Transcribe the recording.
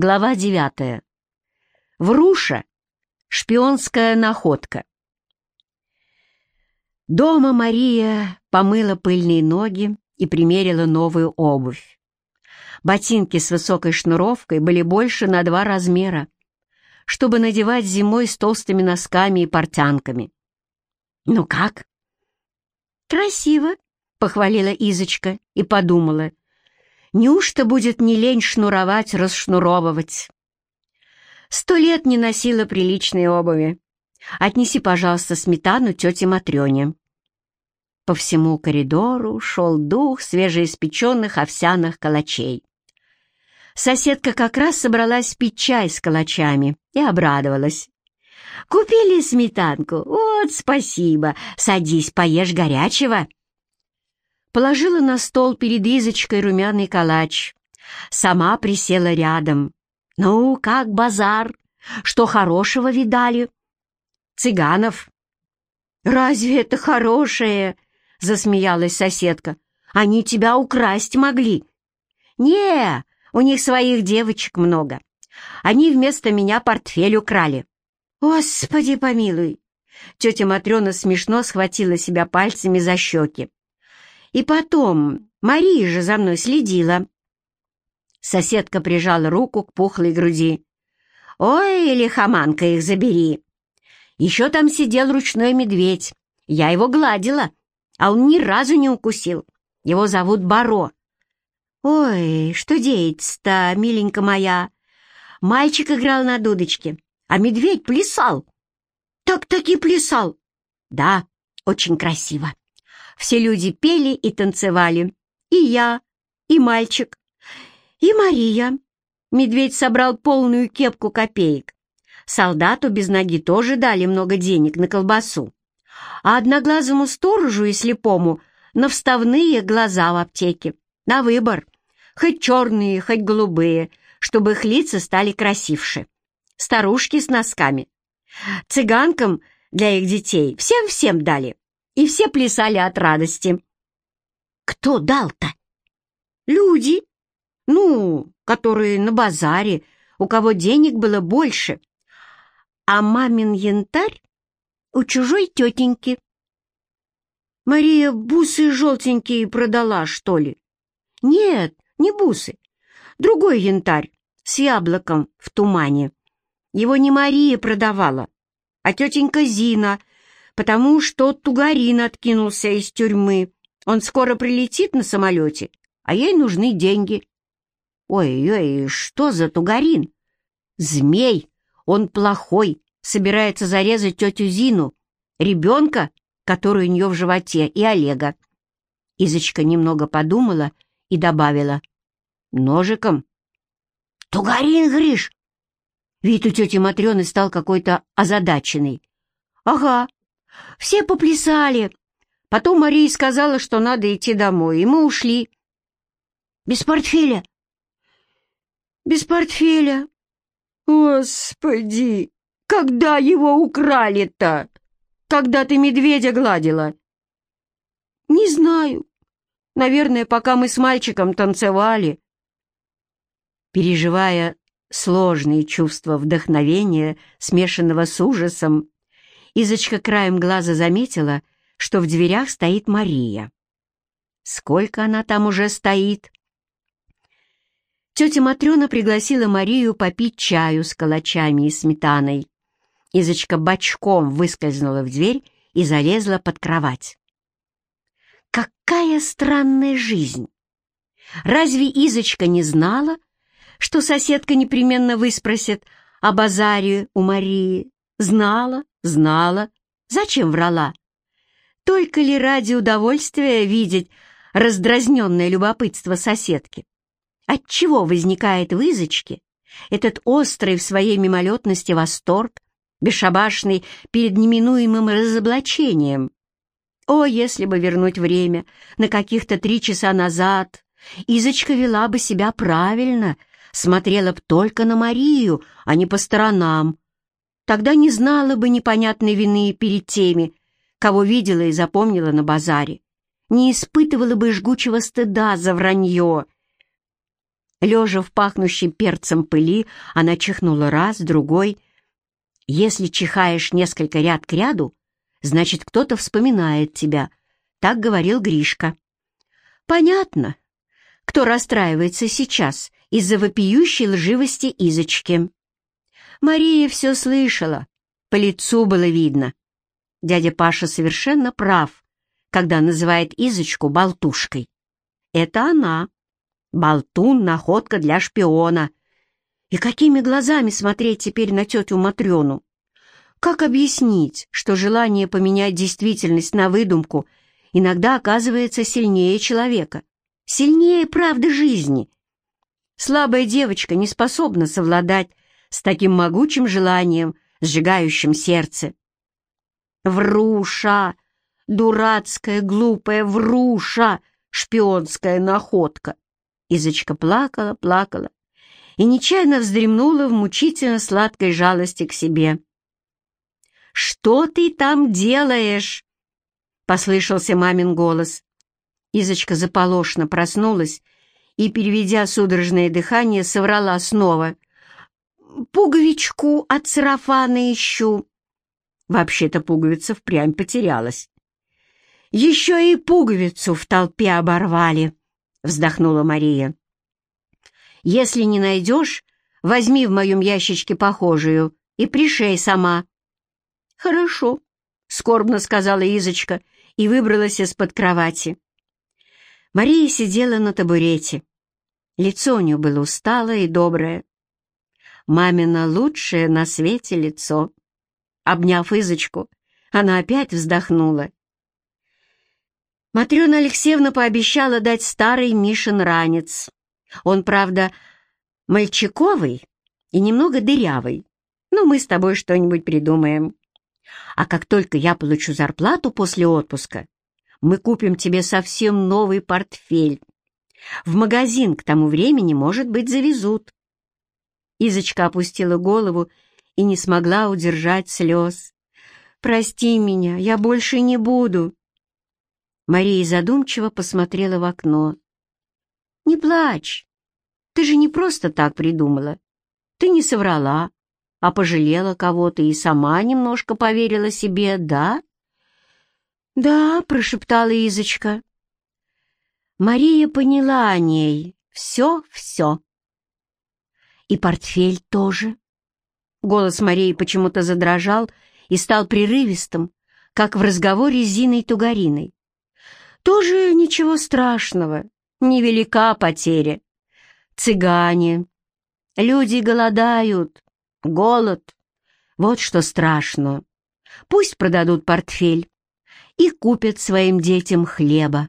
Глава девятая. Вруша. Шпионская находка. Дома Мария помыла пыльные ноги и примерила новую обувь. Ботинки с высокой шнуровкой были больше на два размера, чтобы надевать зимой с толстыми носками и портянками. «Ну как?» «Красиво», — похвалила Изочка и подумала. «Неужто будет не лень шнуровать, расшнуровывать?» «Сто лет не носила приличной обуви. Отнеси, пожалуйста, сметану тете Матрёне». По всему коридору шел дух свежеиспеченных овсяных калачей. Соседка как раз собралась пить чай с калачами и обрадовалась. «Купили сметанку? Вот спасибо! Садись, поешь горячего!» Положила на стол перед Изочкой румяный калач. Сама присела рядом. «Ну, как базар? Что хорошего видали?» «Цыганов». «Разве это хорошее?» — засмеялась соседка. «Они тебя украсть могли». «Не, у них своих девочек много. Они вместо меня портфель украли». «Господи помилуй!» Тетя Матрена смешно схватила себя пальцами за щеки. «И потом, Мария же за мной следила». Соседка прижала руку к пухлой груди. «Ой, лихоманка их забери!» Еще там сидел ручной медведь. Я его гладила, а он ни разу не укусил. Его зовут Баро. «Ой, что деется-то, миленька моя?» Мальчик играл на дудочке, а медведь плясал. Так-таки плясал. Да, очень красиво. Все люди пели и танцевали. И я, и мальчик, и Мария. Медведь собрал полную кепку копеек. Солдату без ноги тоже дали много денег на колбасу. А одноглазому сторожу и слепому на вставные глаза в аптеке. На выбор. Хоть черные, хоть голубые, чтобы их лица стали красивше. Старушки с носками. Цыганкам для их детей всем-всем дали. И все плясали от радости. Кто дал-то? Люди. Ну, которые на базаре, у кого денег было больше. А мамин янтарь у чужой тетеньки. Мария бусы желтенькие продала, что ли? Нет, не бусы. Другой янтарь с яблоком в тумане. Его не Мария продавала, а тетенька Зина, потому что Тугарин откинулся из тюрьмы. Он скоро прилетит на самолете, а ей нужны деньги. Ой-ой, что за Тугарин? Змей, он плохой, собирается зарезать тетю Зину, ребенка, который у нее в животе, и Олега. Изочка немного подумала и добавила. Ножиком. «Тугарин, Гриш!» Вид у тети Матрены стал какой-то озадаченный. «Ага, все поплясали. Потом Мария сказала, что надо идти домой, и мы ушли». «Без портфеля?» «Без портфеля. Господи, когда его украли-то? Когда ты медведя гладила?» «Не знаю. Наверное, пока мы с мальчиком танцевали». Переживая сложные чувства вдохновения, смешанного с ужасом, Изочка краем глаза заметила, что в дверях стоит Мария. Сколько она там уже стоит? Тетя Матрена пригласила Марию попить чаю с калачами и сметаной. Изочка бочком выскользнула в дверь и залезла под кровать. Какая странная жизнь! Разве Изочка не знала, что соседка непременно выспросит о базаре у Марии. Знала, знала. Зачем врала? Только ли ради удовольствия видеть раздразненное любопытство соседки? Отчего возникает в Изочке этот острый в своей мимолетности восторг, бесшабашный перед неминуемым разоблачением? О, если бы вернуть время на каких-то три часа назад, Изочка вела бы себя правильно — смотрела б только на Марию, а не по сторонам. Тогда не знала бы непонятной вины перед теми, кого видела и запомнила на базаре, не испытывала бы жгучего стыда за вранье. Лежа в пахнущей перцем пыли, она чихнула раз, другой. Если чихаешь несколько ряд к ряду, значит, кто-то вспоминает тебя. Так говорил Гришка. Понятно, кто расстраивается сейчас из-за вопиющей лживости Изочки. Мария все слышала, по лицу было видно. Дядя Паша совершенно прав, когда называет Изочку болтушкой. Это она, Болтун — находка для шпиона. И какими глазами смотреть теперь на тетю Матрёну? Как объяснить, что желание поменять действительность на выдумку иногда оказывается сильнее человека, сильнее правды жизни? Слабая девочка не способна совладать с таким могучим желанием, сжигающим сердце. Вруша! Дурацкая, глупая вруша! Шпионская находка! Изочка плакала, плакала и нечаянно вздремнула в мучительно сладкой жалости к себе. «Что ты там делаешь?» — послышался мамин голос. Изочка заполошно проснулась и, переведя судорожное дыхание, соврала снова. «Пуговичку от сарафана ищу». Вообще-то пуговица впрямь потерялась. «Еще и пуговицу в толпе оборвали», — вздохнула Мария. «Если не найдешь, возьми в моем ящичке похожую и пришей сама». «Хорошо», — скорбно сказала Изочка и выбралась из-под кровати. Мария сидела на табурете. Лицо у нее было усталое и доброе. Мамина лучшее на свете лицо. Обняв Изочку, она опять вздохнула Матрена Алексеевна пообещала дать старый Мишин ранец. Он, правда, мальчиковый и немного дырявый, но мы с тобой что-нибудь придумаем. А как только я получу зарплату после отпуска, мы купим тебе совсем новый портфель. В магазин к тому времени, может быть, завезут. Изочка опустила голову и не смогла удержать слез. «Прости меня, я больше не буду. Мария задумчиво посмотрела в окно. «Не плачь. Ты же не просто так придумала. Ты не соврала, а пожалела кого-то и сама немножко поверила себе, да?» «Да», — прошептала Изочка. Мария поняла о ней все-все. И портфель тоже. Голос Марии почему-то задрожал и стал прерывистым, как в разговоре с Зиной Тугариной. Тоже ничего страшного, невелика потеря. Цыгане, люди голодают, голод. Вот что страшно. Пусть продадут портфель и купят своим детям хлеба.